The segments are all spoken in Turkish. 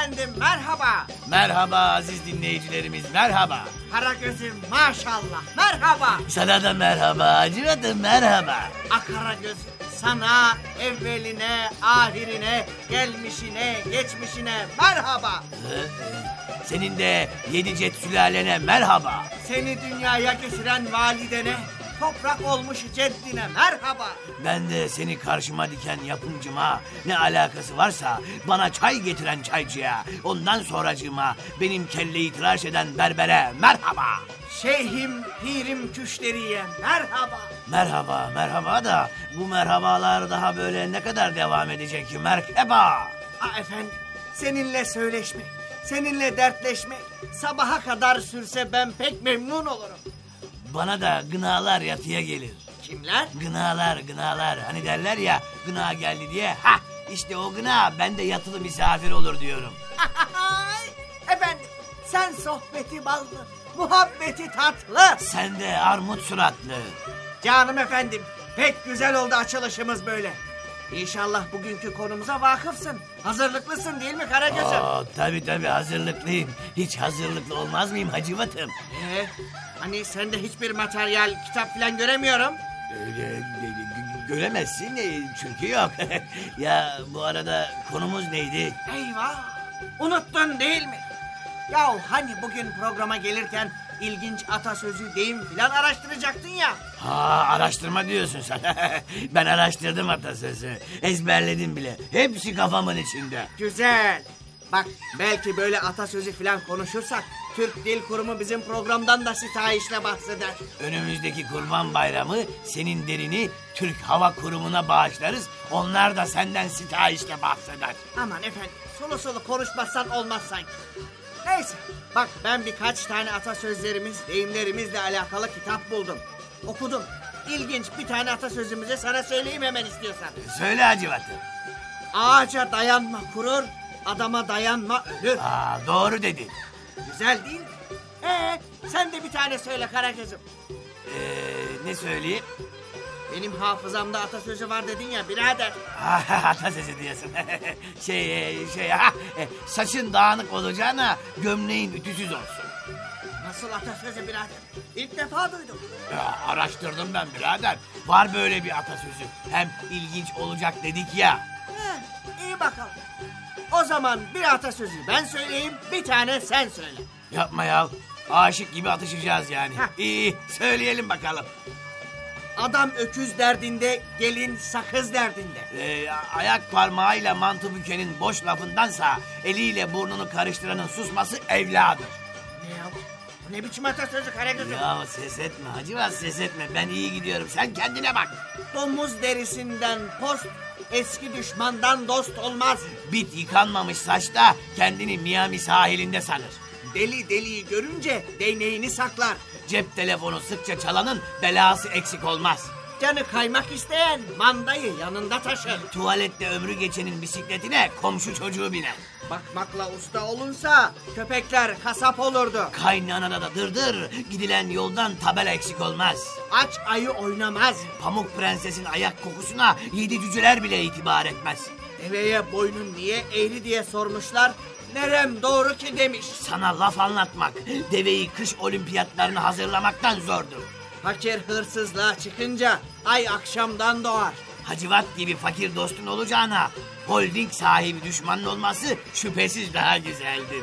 Efendim merhaba. Merhaba aziz dinleyicilerimiz merhaba. Karagöz'üm maşallah merhaba. Sana da merhaba Hacivat'ım merhaba. Akaragöz sana evveline, ahirine, gelmişine, geçmişine merhaba. Senin de yedi cet sülalene merhaba. Seni dünyaya getiren validene, toprak olmuş ceddine merhaba. Ben de seni karşıma diken yapımcıma ne alakası varsa bana çay getiren çaycıya ondan sonracığıma benim kelleyi tıraş eden berbere merhaba. Şeyhim, pirim küşleriye merhaba. Merhaba merhaba da bu merhabalar daha böyle ne kadar devam edecek ki merhaba. Ha efendim, seninle söyleşmek, seninle dertleşmek sabaha kadar sürse ben pek memnun olurum. Bana da gınalar yatıya gelir. Kimler? Gınalar gınalar hani derler ya gına geldi diye. Ha işte o gına bende yatılı misafir olur diyorum. efendim, sen sohbeti ballı, muhabbeti tatlı. Sen de armut suratlı. Canım efendim, pek güzel oldu açılışımız böyle. İnşallah bugünkü konumuza vakıfsın. Hazırlıklısın değil mi Karagöz'üm? Oo, tabii tabii hazırlıklıyım. Hiç hazırlıklı olmaz mıyım hacıvatım? Ee, hani sende hiçbir materyal, kitap falan göremiyorum. Öyle gö- göremezsin e, çünkü yok. ya bu arada konumuz neydi? Eyvah! Unuttun değil mi? Yahu hani bugün programa gelirken ilginç atasözü, deyim filan araştıracaktın ya. Ha araştırma diyorsun sen. ben araştırdım atasözü. Ezberledim bile. Hepsi kafamın içinde. Güzel. Bak belki böyle atasözü filan konuşursak Türk Dil Kurumu bizim programdan da sitayişle bahseder. Önümüzdeki kurban bayramı senin derini Türk Hava Kurumu'na bağışlarız. Onlar da senden sitayişle bahseder. Aman efendim sulu sulu konuşmazsan olmaz sanki. Neyse bak ben birkaç tane atasözlerimiz, deyimlerimizle alakalı kitap buldum. Okudum. İlginç bir tane atasözümüzü sana söyleyeyim hemen istiyorsan. Söyle Hacivat'ım. Ağaca dayanma kurur, adama dayanma ölür. Aa, doğru dedin. Güzel değil mi? Ee, sen de bir tane söyle Karagöz'üm. Ee, ne söyleyeyim? Benim hafızamda atasözü var dedin ya birader. Atasözü diyorsun. şey, şey, ha, e, saçın dağınık olacağına gömleğin ütüsüz olsun. Nasıl atasözü birader? İlk defa duydum. Ya, araştırdım ben birader. Var böyle bir atasözü. Hem ilginç olacak dedik ya. Heh, iyi bakalım. O zaman bir atasözü ben söyleyeyim, bir tane sen söyle. Yapma ya. Aşık gibi atışacağız yani. Heh. İyi, söyleyelim bakalım. Adam öküz derdinde, gelin sakız derdinde. Ee, ayak parmağıyla mantı bükenin boş lafındansa eliyle burnunu karıştıranın susması evladır. Ne ya? Bu Ne biçim atasözü Karagöz'üm? Ya ses etme Hacıvat ses etme. Ben iyi gidiyorum. Sen kendine bak. Domuz derisinden post, eski düşmandan dost olmaz. Bit yıkanmamış saçta kendini Miami sahilinde sanır. Deli deliyi görünce değneğini saklar. Cep telefonu sıkça çalanın belası eksik olmaz. Canı kaymak isteyen mandayı yanında taşır. Tuvalette ömrü geçenin bisikletine komşu çocuğu biner. Bakmakla usta olunsa köpekler kasap olurdu. Kaynanada da dırdır gidilen yoldan tabela eksik olmaz. Aç ayı oynamaz. Pamuk prensesin ayak kokusuna yedi cüceler bile itibar etmez. Deveye boynun niye eğri diye sormuşlar. Nerem doğru ki demiş. Sana laf anlatmak deveyi kış olimpiyatlarına hazırlamaktan zordur. Fakir hırsızlığa çıkınca ay akşamdan doğar. Hacivat gibi fakir dostun olacağına holding sahibi düşmanın olması şüphesiz daha güzeldir.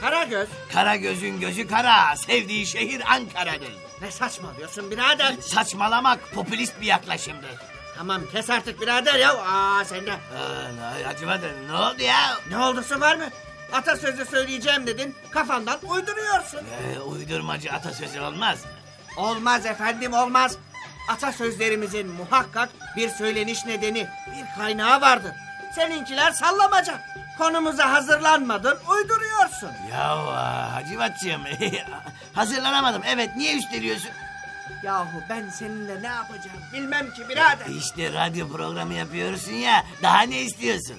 Karagöz Kara gözün gözü kara, sevdiği şehir Ankara'dır. ne saçmalıyorsun birader? Saçmalamak popülist bir yaklaşımdır. Tamam kes artık birader ya. Aa sen de. Aa, Hacivat ne oldu ya? Ne oldusu var mı? Atasözü söyleyeceğim dedin kafandan uyduruyorsun. Ee, uydurmacı atasözü olmaz mı? Olmaz efendim olmaz. Atasözlerimizin muhakkak bir söyleniş nedeni, bir kaynağı vardır. Seninkiler sallamaca. Konumuza hazırlanmadın, uyduruyorsun. Ya Hacivatçığım hazırlanamadım. Evet niye üsteliyorsun? Yahu ben seninle ne yapacağım bilmem ki birader. İşte radyo programı yapıyorsun ya. Daha ne istiyorsun?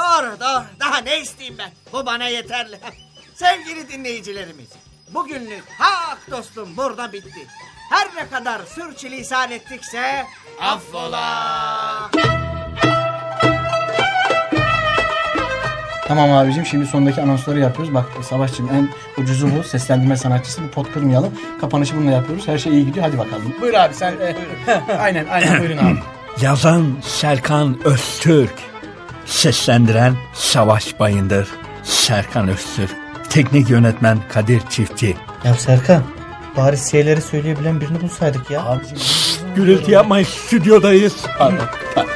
Doğru doğru daha ne isteyeyim ben. Bu bana yeterli. Sevgili dinleyicilerimiz. Bugünlük hak dostum burada bitti. Her ne kadar sürçülisan ettikse... Affola. Tamam abicim şimdi sondaki anonsları yapıyoruz. Bak Savaşçım en ucuzu bu. Seslendirme sanatçısı. Bu pot kırmayalım. Kapanışı bununla yapıyoruz. Her şey iyi gidiyor. Hadi bakalım. Buyur abi sen. e, aynen aynen buyurun abi. Yazan Serkan Öztürk. Seslendiren Savaş Bayındır. Serkan Öztürk. Teknik yönetmen Kadir Çiftçi. Ya Serkan bari şeyleri söyleyebilen birini bulsaydık ya. Abicim Gürültü yapmayın stüdyodayız. pardon. pardon.